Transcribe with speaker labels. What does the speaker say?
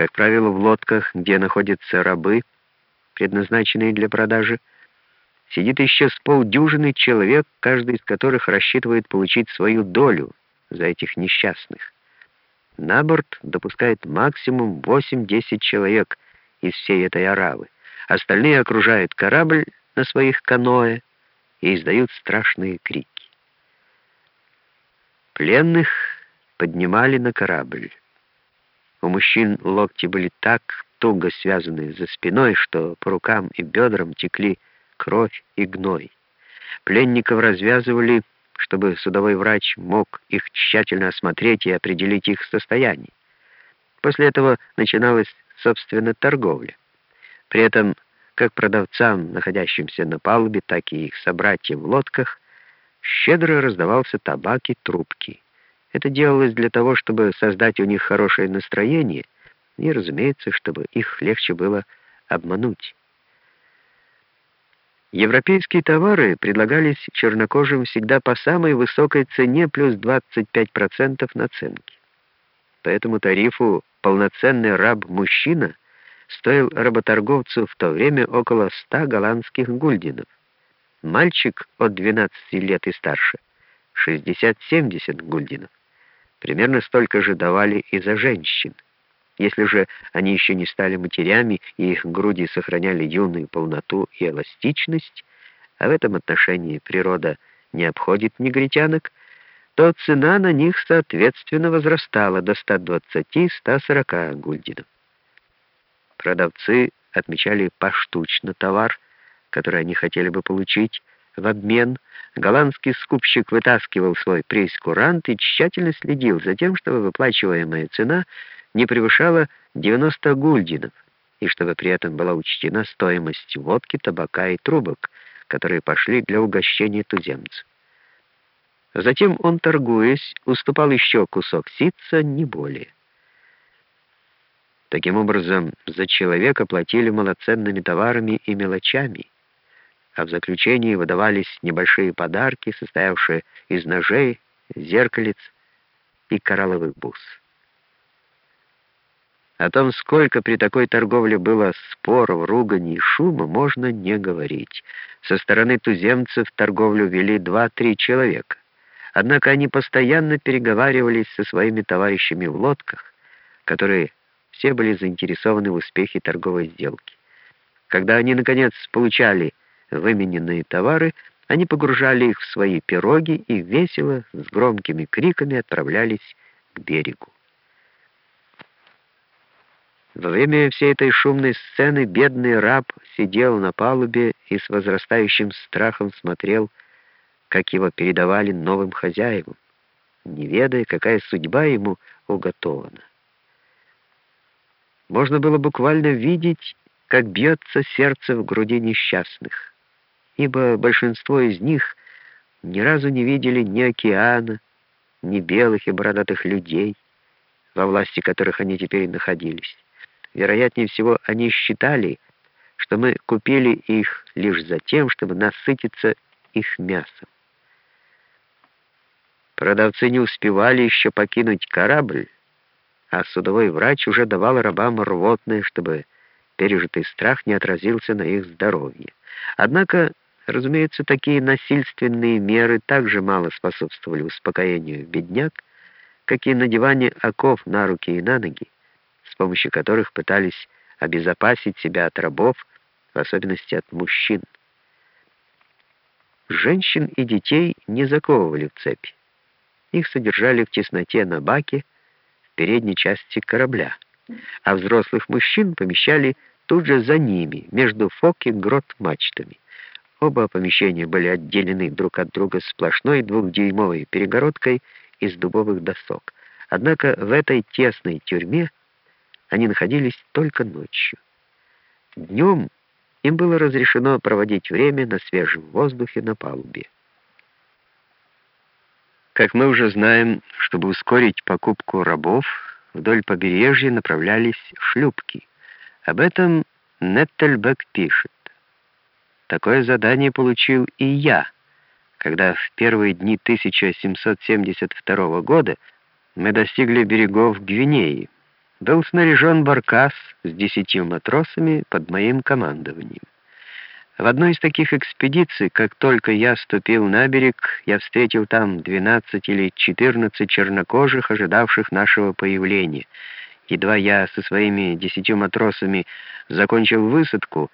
Speaker 1: Как правило, в лодках, где находятся рабы, предназначенные для продажи, сидит еще с полдюжины человек, каждый из которых рассчитывает получить свою долю за этих несчастных. На борт допускает максимум 8-10 человек из всей этой аравы. Остальные окружают корабль на своих каноэ и издают страшные крики. Пленных поднимали на корабль. У мужчин локти были так туго связаны за спиной, что по рукам и бедрам текли кровь и гной. Пленников развязывали, чтобы судовой врач мог их тщательно осмотреть и определить их состояние. После этого начиналась, собственно, торговля. При этом как продавцам, находящимся на палубе, так и их собратьям в лодках, щедро раздавался табак и трубки. Это делалось для того, чтобы создать у них хорошее настроение и, разумеется, чтобы их легче было обмануть. Европейские товары предлагались чернокожим всегда по самой высокой цене плюс 25% наценки. По этому тарифу полноценный раб-мужчина стоил работорговцу в то время около 100 голландских гульденов. Мальчик от 12 лет и старше — 60-70 гульденов. Примерно столько же давали и за женщин. Если же они еще не стали матерями, и их груди сохраняли юную полноту и эластичность, а в этом отношении природа не обходит негритянок, то цена на них, соответственно, возрастала до 120-140 гульденов. Продавцы отмечали поштучно товар, который они хотели бы получить, в обмен голландский скупщик вытаскивал свой прейскурант и тщательно следил за тем, чтобы выплачиваемая цена не превышала 90 гульдинов, и чтобы при этом была учтена стоимость водки, табака и трубок, которые пошли для угощения туземцев. Затем он, торгуясь, уступал еще кусок ситца, не более. Таким образом, за человека платили малоценными товарами и мелочами, а в заключении выдавались небольшие подарки, состоявшие из ножей, зеркалец и коралловых бус. О том, сколько при такой торговле было споров, руганий и шума, можно не говорить. Со стороны туземцев торговлю вели два-три человека. Однако они постоянно переговаривались со своими товарищами в лодках, которые все были заинтересованы в успехе торговой сделки. Когда они, наконец, получали вымененные товары, они погружали их в свои пироги и весело, с громкими криками отправлялись к берегу. Во время всей этой шумной сцены бедный раб сидел на палубе и с возрастающим страхом смотрел, как его передавали новым хозяевам, не ведая, какая судьба ему уготована. Можно было буквально видеть, как бьется сердце в груди несчастных ибо большинство из них ни разу не видели ни океана, ни белых и бородатых людей, во власти которых они теперь находились. Вероятнее всего, они считали, что мы купили их лишь за тем, чтобы насытиться их мясом. Продавцы не успевали еще покинуть корабль, а судовой врач уже давал рабам рвотное, чтобы пережитый страх не отразился на их здоровье. Однако Разумеется, такие насильственные меры также мало способствовали успокоению бедняк, как и надевание оков на руки и на ноги, с помощью которых пытались обезопасить себя от рабов, в особенности от мужчин. Женщин и детей не заковывали в цепи. Их содержали в тесноте на баке в передней части корабля, а взрослых мужчин помещали тут же за ними, между фок и грот мачтами. Оба помещения были отделены друг от друга сплошной двухдюймовой перегородкой из дубовых досок. Однако в этой тесной тюрьме они находились только ночью. Днем им было разрешено проводить время на свежем воздухе на палубе. Как мы уже знаем, чтобы ускорить покупку рабов, вдоль побережья направлялись шлюпки. Об этом Неттельбек пишет. Такое задание получил и я, когда в первые дни 1772 года мы достигли берегов Гвинеи. был снаряжен баркас с десятью матросами под моим командованием. В одной из таких экспедиций, как только я ступил на берег, я встретил там 12 или 14 чернокожих, ожидавших нашего появления. Едва я со своими десятью матросами закончил высадку,